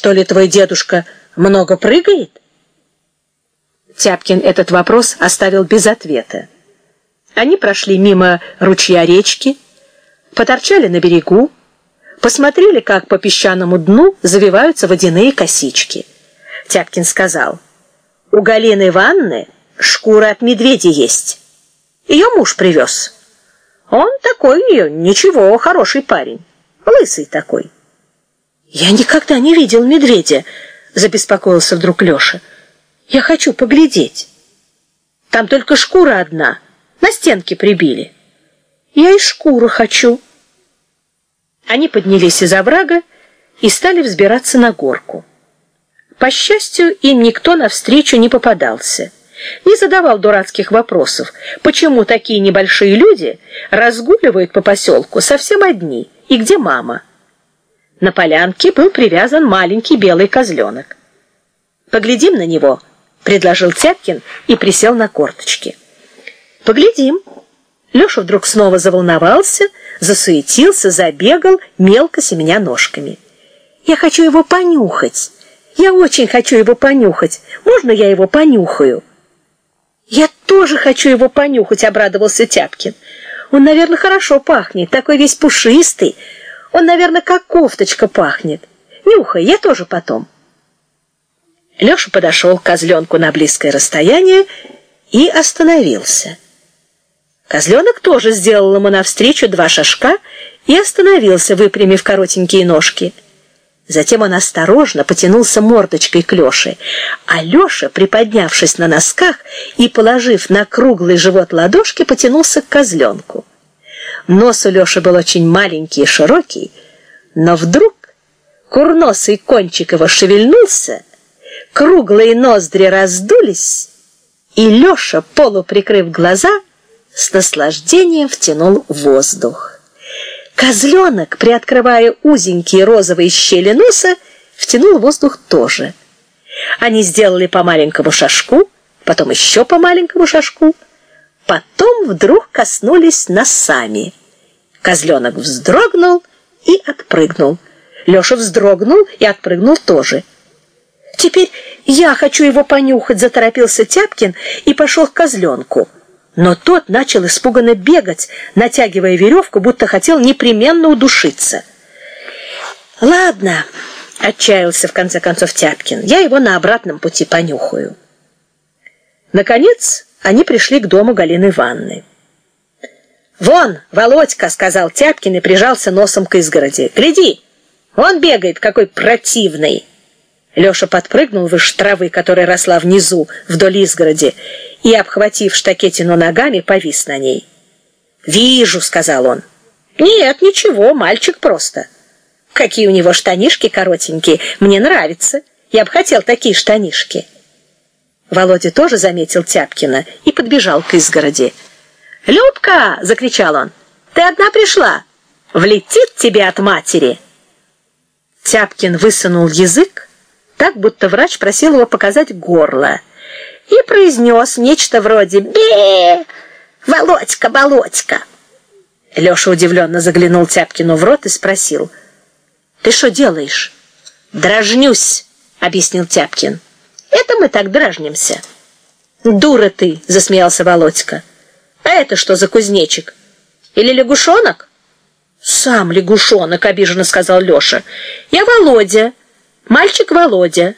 Что ли твой дедушка много прыгает? Тяпкин этот вопрос оставил без ответа. Они прошли мимо ручья речки, поторчали на берегу, посмотрели, как по песчаному дну завиваются водяные косички. Тяпкин сказал, «У Галины Ивановны шкура от медведя есть. Ее муж привез. Он такой ее, ничего, хороший парень, лысый такой». «Я никогда не видел медведя», — забеспокоился вдруг Леша. «Я хочу поглядеть. Там только шкура одна, на стенке прибили». «Я и шкуру хочу». Они поднялись из оврага и стали взбираться на горку. По счастью, им никто навстречу не попадался. Не задавал дурацких вопросов, почему такие небольшие люди разгуливают по поселку совсем одни и где мама. На полянке был привязан маленький белый козленок. «Поглядим на него», — предложил Тяпкин и присел на корточки. «Поглядим». Леша вдруг снова заволновался, засуетился, забегал, мелко семеня ножками. «Я хочу его понюхать. Я очень хочу его понюхать. Можно я его понюхаю?» «Я тоже хочу его понюхать», — обрадовался Тяпкин. «Он, наверное, хорошо пахнет, такой весь пушистый». Он, наверное, как кофточка пахнет. Нюхай, я тоже потом. Леша подошел к козленку на близкое расстояние и остановился. Козленок тоже сделал ему навстречу два шажка и остановился, выпрямив коротенькие ножки. Затем он осторожно потянулся мордочкой к Леше, а Леша, приподнявшись на носках и положив на круглый живот ладошки, потянулся к козленку. Нос у Лёши был очень маленький и широкий, но вдруг курносый кончик его шевельнулся, круглые ноздри раздулись, и Лёша, полуприкрыв глаза, с наслаждением втянул воздух. Козленок, приоткрывая узенькие розовые щели носа, втянул воздух тоже. Они сделали по маленькому шажку, потом еще по маленькому шажку, потом вдруг коснулись носами. Козленок вздрогнул и отпрыгнул. Леша вздрогнул и отпрыгнул тоже. «Теперь я хочу его понюхать», — заторопился Тяпкин и пошел к козленку. Но тот начал испуганно бегать, натягивая веревку, будто хотел непременно удушиться. «Ладно», — отчаялся в конце концов Тяпкин, — «я его на обратном пути понюхаю». Наконец они пришли к дому Галины Ивановны. «Вон, Володька!» — сказал Тяпкин и прижался носом к изгороди. «Гляди! Он бегает, какой противный!» Леша подпрыгнул выше травы, которая росла внизу, вдоль изгороди, и, обхватив штакетину ногами, повис на ней. «Вижу!» — сказал он. «Нет, ничего, мальчик просто. Какие у него штанишки коротенькие, мне нравится. Я бы хотел такие штанишки». Володя тоже заметил Тяпкина и подбежал к изгороди. «Любка!» — закричал он. «Ты одна пришла? Влетит тебе от матери!» Тяпкин высунул язык, так, будто врач просил его показать горло, и произнес нечто вроде «Бе! Володька, Володька!» Леша удивленно заглянул Тяпкину в рот и спросил «Ты что делаешь?» «Дрожнюсь», — объяснил Тяпкин. Это мы так дражнимся. Дура ты, засмеялся Володька. А это что за кузнечик? Или лягушонок? Сам лягушонок, обиженно сказал Леша. Я Володя, мальчик Володя.